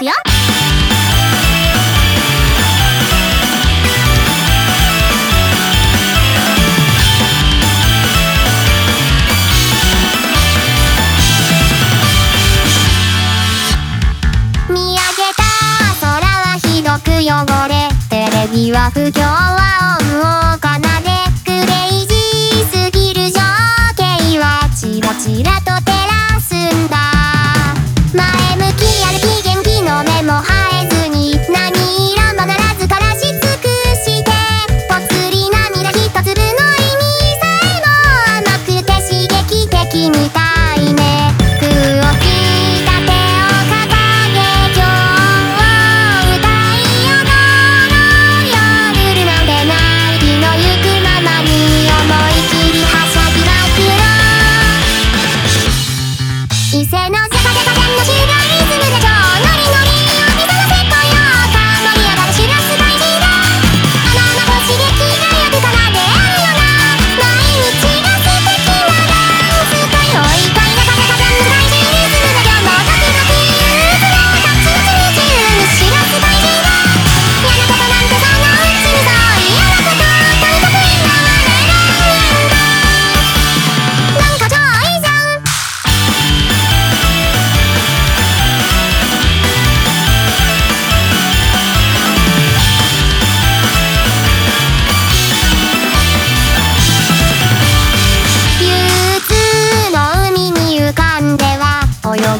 くよ。見上げた空はひどく汚れテレビは不況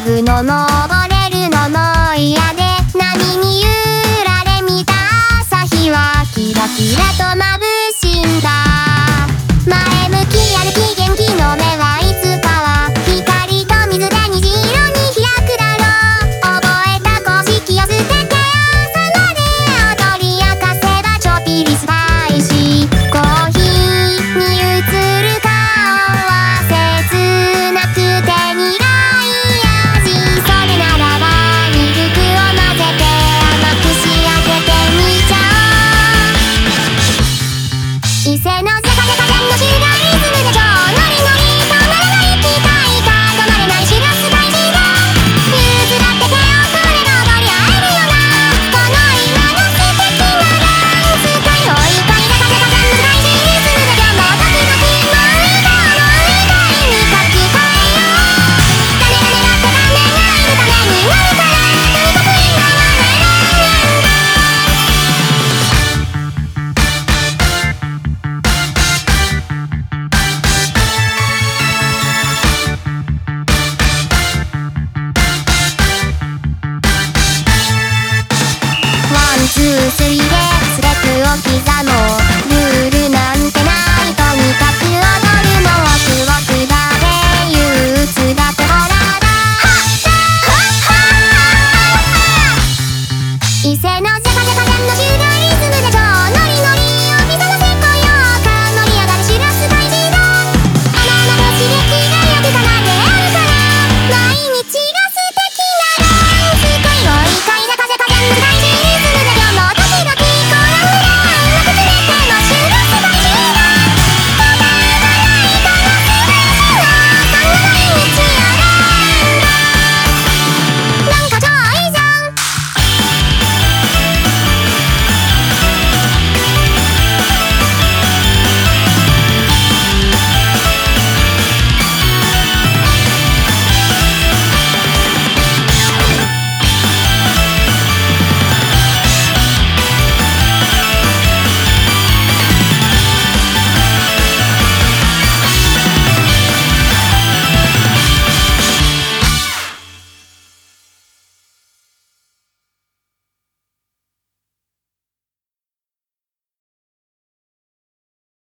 のの姿勢の逆が連の死が